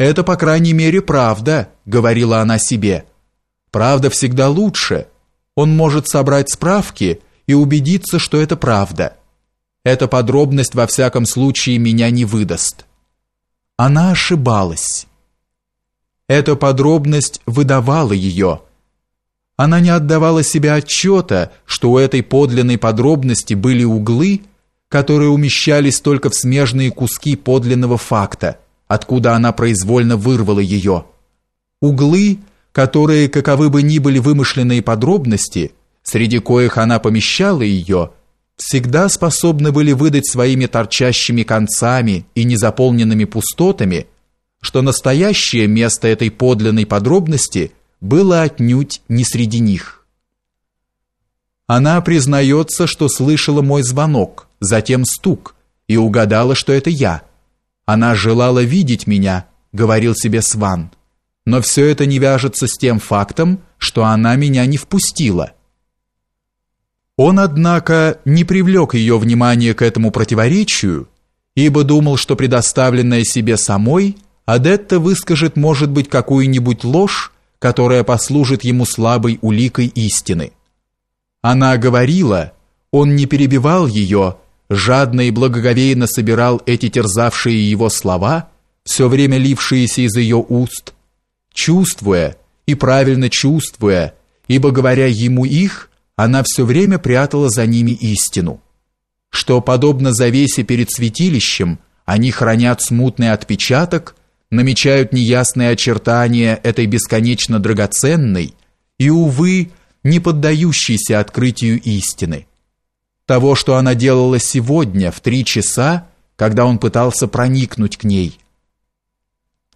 «Это, по крайней мере, правда», — говорила она себе. «Правда всегда лучше. Он может собрать справки и убедиться, что это правда. Эта подробность, во всяком случае, меня не выдаст». Она ошибалась. Эта подробность выдавала ее. Она не отдавала себе отчета, что у этой подлинной подробности были углы, которые умещались только в смежные куски подлинного факта – откуда она произвольно вырвала ее. Углы, которые, каковы бы ни были вымышленные подробности, среди коих она помещала ее, всегда способны были выдать своими торчащими концами и незаполненными пустотами, что настоящее место этой подлинной подробности было отнюдь не среди них. Она признается, что слышала мой звонок, затем стук, и угадала, что это я – она желала видеть меня, говорил себе Сван. Но все это не вяжется с тем фактом, что она меня не впустила. Он, однако, не привлек ее внимание к этому противоречию, ибо думал, что предоставленная себе самой, Адетта выскажет, может быть, какую-нибудь ложь, которая послужит ему слабой уликой истины. Она говорила, он не перебивал ее, жадно и благоговейно собирал эти терзавшие его слова, все время лившиеся из ее уст, чувствуя и правильно чувствуя, ибо говоря ему их, она все время прятала за ними истину, что подобно завесе перед святилищем, они хранят смутный отпечаток, намечают неясные очертания этой бесконечно драгоценной и увы, не поддающейся открытию истины того, что она делала сегодня в три часа, когда он пытался проникнуть к ней.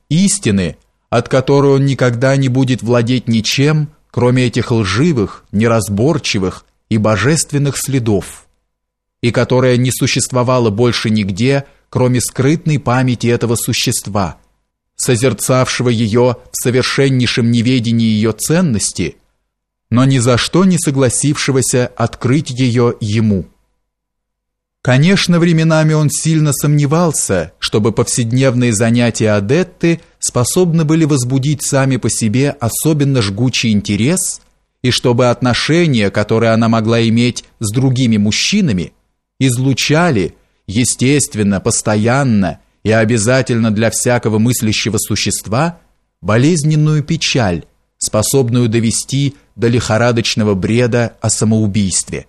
Истины, от которой он никогда не будет владеть ничем, кроме этих лживых, неразборчивых и божественных следов, и которая не существовала больше нигде, кроме скрытной памяти этого существа, созерцавшего ее в совершеннейшем неведении ее ценности – но ни за что не согласившегося открыть ее ему. Конечно, временами он сильно сомневался, чтобы повседневные занятия Адетты способны были возбудить сами по себе особенно жгучий интерес, и чтобы отношения, которые она могла иметь с другими мужчинами, излучали, естественно, постоянно и обязательно для всякого мыслящего существа, болезненную печаль, способную довести до лихорадочного бреда о самоубийстве.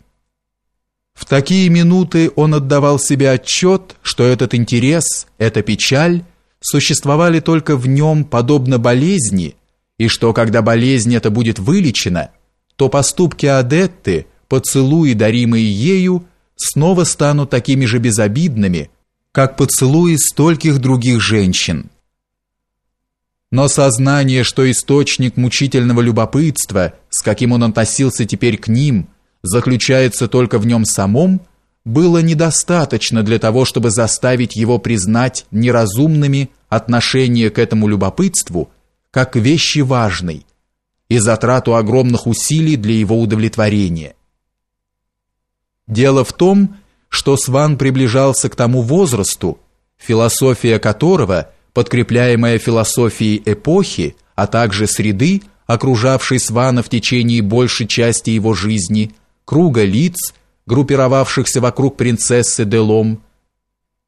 В такие минуты он отдавал себе отчет, что этот интерес, эта печаль существовали только в нем подобно болезни, и что когда болезнь эта будет вылечена, то поступки Адетты, поцелуи, даримые ею, снова станут такими же безобидными, как поцелуи стольких других женщин. Но сознание, что источник мучительного любопытства, с каким он относился теперь к ним, заключается только в нем самом, было недостаточно для того, чтобы заставить его признать неразумными отношение к этому любопытству как вещи важной и затрату огромных усилий для его удовлетворения. Дело в том, что Сван приближался к тому возрасту, философия которого – подкрепляемая философией эпохи, а также среды, окружавшей Свана в течение большей части его жизни, круга лиц, группировавшихся вокруг принцессы Делом,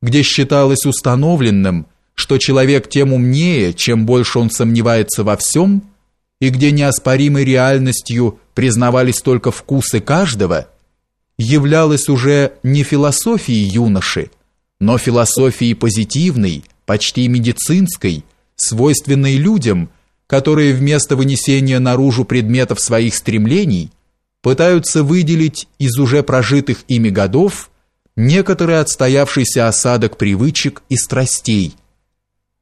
где считалось установленным, что человек тем умнее, чем больше он сомневается во всем, и где неоспоримой реальностью признавались только вкусы каждого, являлась уже не философией юноши, но философией позитивной, почти медицинской, свойственной людям, которые вместо вынесения наружу предметов своих стремлений пытаются выделить из уже прожитых ими годов некоторый отстоявшийся осадок привычек и страстей,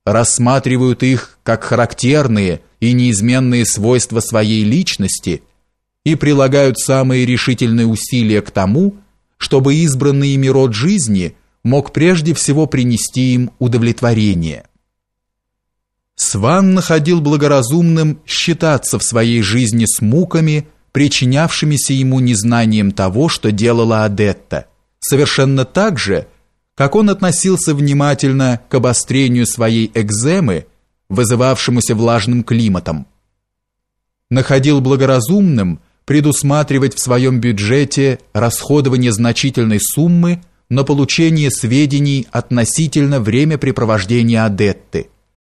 рассматривают их как характерные и неизменные свойства своей личности и прилагают самые решительные усилия к тому, чтобы избранный ими род жизни – мог прежде всего принести им удовлетворение. Сван находил благоразумным считаться в своей жизни с муками, причинявшимися ему незнанием того, что делала Адетта, совершенно так же, как он относился внимательно к обострению своей экземы, вызывавшемуся влажным климатом. Находил благоразумным предусматривать в своем бюджете расходование значительной суммы на получение сведений относительно времяпрепровождения Адетты –